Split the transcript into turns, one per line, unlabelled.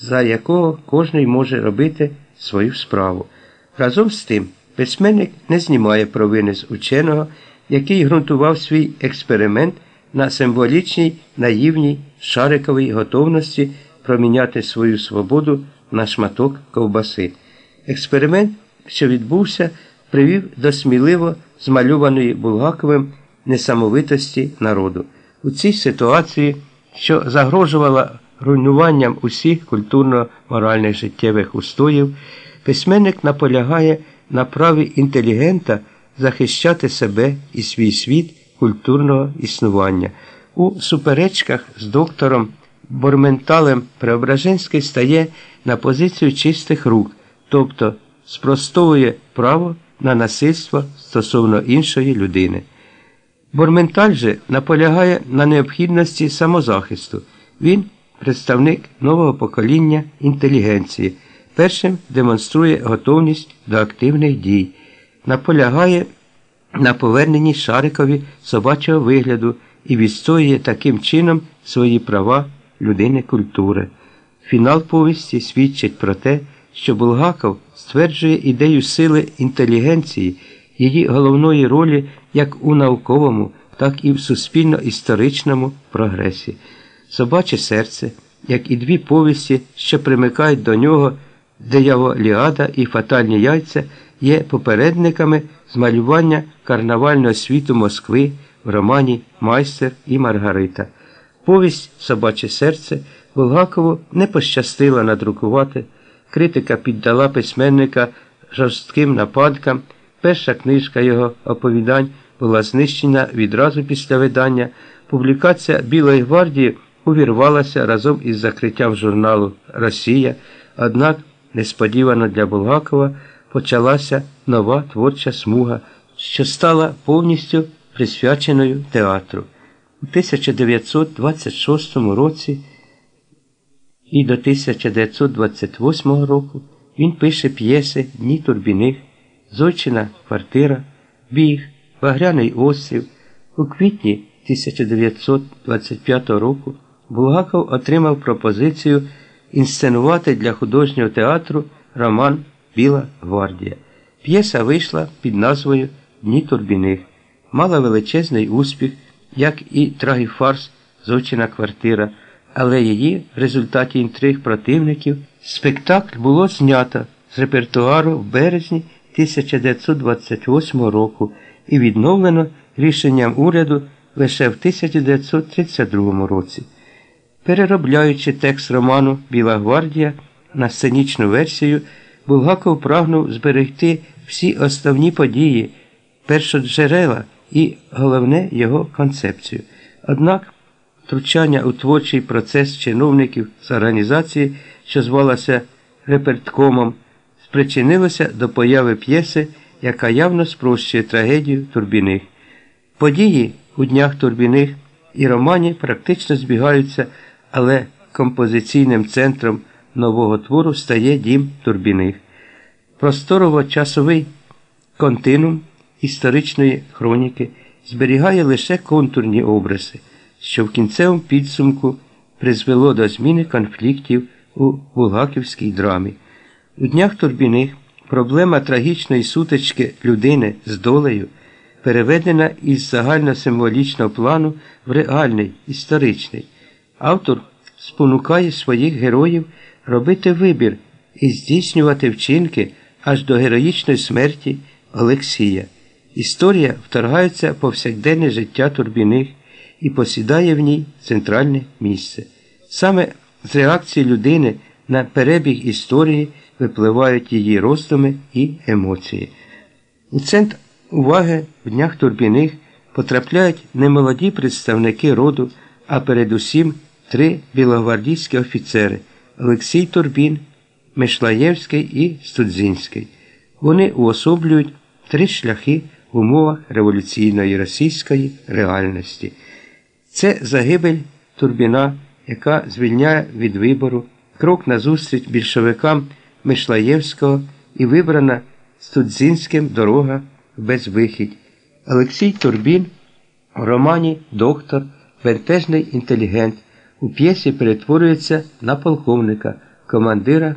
за якого кожний може робити свою справу. Разом з тим, письменник не знімає провини з ученого, який ґрунтував свій експеримент на символічній наївній шариковій готовності проміняти свою свободу на шматок ковбаси. Експеримент, що відбувся, привів до сміливо змальованої Булгаковим несамовитості народу. У цій ситуації, що загрожувала руйнуванням усіх культурно-моральних життєвих устоїв, письменник наполягає на праві інтелігента захищати себе і свій світ культурного існування. У суперечках з доктором Борменталем Преображенський стає на позицію чистих рук, тобто спростовує право на насильство стосовно іншої людини. Борменталь же наполягає на необхідності самозахисту. Він представник нового покоління інтелігенції, першим демонструє готовність до активних дій, наполягає на поверненні Шарикові собачого вигляду і відстоює таким чином свої права людини культури. Фінал повісті свідчить про те, що Булгаков стверджує ідею сили інтелігенції, її головної ролі як у науковому, так і в суспільно-історичному прогресі. Собаче серце, як і дві повісті, що примикають до нього, Дияволіада і Фатальні яйця, є попередниками змалювання карнавального світу Москви в романі Майстер і Маргарита. Повість Собаче серце Булгакову не пощастило надрукувати. Критика піддала письменника жорстким нападкам. Перша книжка його оповідань була знищена відразу після видання. Публікація Білої гвардії увірвалася разом із закриттям журналу Росія, однак несподівано для Булгакова почалася нова творча смуга, що стала повністю присвяченою театру. У 1926 році і до 1928 року він пише п'єси Дні Турбіних, Зойчина квартира, Біг, Багряний острів. У квітні 1925 року Булгаков отримав пропозицію інсценувати для художнього театру роман Біла гвардія. П'єса вийшла під назвою Дні Турбіних, мала величезний успіх, як і трагіфарс Зочина квартира, але її в результаті інтриг противників спектакль було знято з репертуару в березні 1928 року і відновлено рішенням уряду лише в 1932 році. Переробляючи текст роману Біла гвардія на сценічну версію, Булгаков прагнув зберегти всі основні події, першоджерела і головне його концепцію. Однак втручання у творчий процес чиновників з організації, що звалася реперткомом, спричинилося до появи п'єси, яка явно спрощує трагедію Турбіних. Події у днях Турбіних і романі практично збігаються, але композиційним центром нового твору стає дім Турбіних. Просторово-часовий континуум історичної хроніки зберігає лише контурні образи, що в кінцевому підсумку призвело до зміни конфліктів у Булгаківській драмі. У днях Турбіних проблема трагічної сутички людини з долею переведена із загальносимволічного плану в реальний історичний. Автор спонукає своїх героїв робити вибір і здійснювати вчинки аж до героїчної смерті Олексія. Історія вторгається повсякденне життя Турбіних і посідає в ній центральне місце. Саме з реакції людини на перебіг історії випливають її роздуми і емоції. У центр уваги в днях Турбіних потрапляють немолоді представники роду, а передусім три білогвардійські офіцери Олексій Турбін, Мишлаєвський і Студзінський. Вони уособлюють три шляхи в умовах революційної російської реальності. Це загибель Турбіна, яка звільняє від вибору, крок назустріч більшовикам Мишлаєвського і вибрана Студзінським дорога безвихідь. Олексій Турбін у романі Доктор, бентежний інтелігент, у п'єсі перетворюється на полковника командира